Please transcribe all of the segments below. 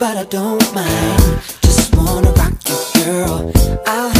but I don't mind. Just wanna rock you, girl. I'll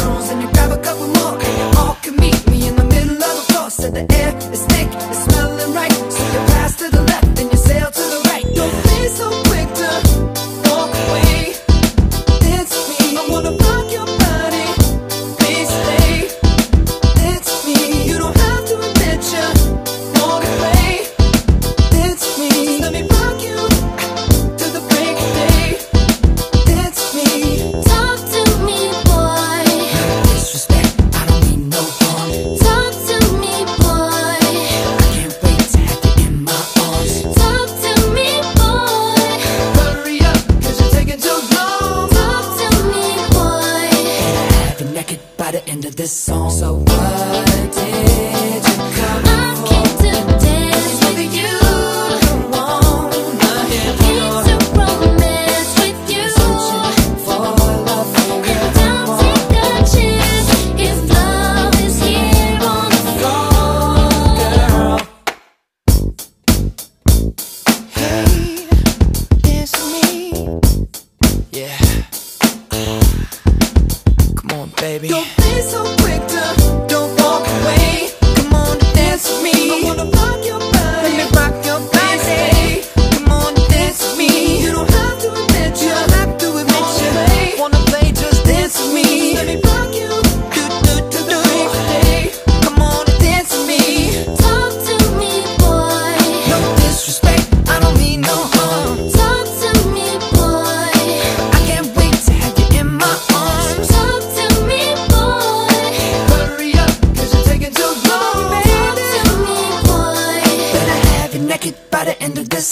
it's smelling right. So you pass to the left and you sail to the right. Don't be so quick to walk away. Dance with me, I wanna this song. So what did you cut?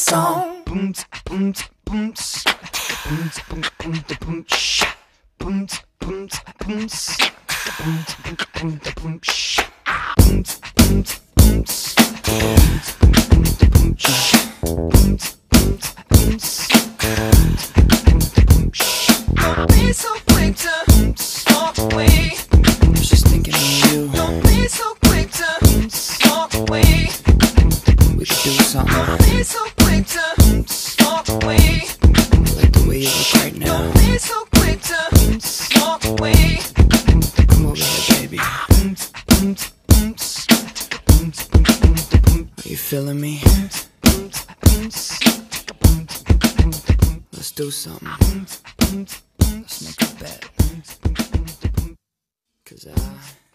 song. Boom, boom, boom, boom, boom, boom, boom, boom, boom, boom, boom, boom, boom, boom, boom, feeling me? Let's do something. Let's make a bet. Cause I.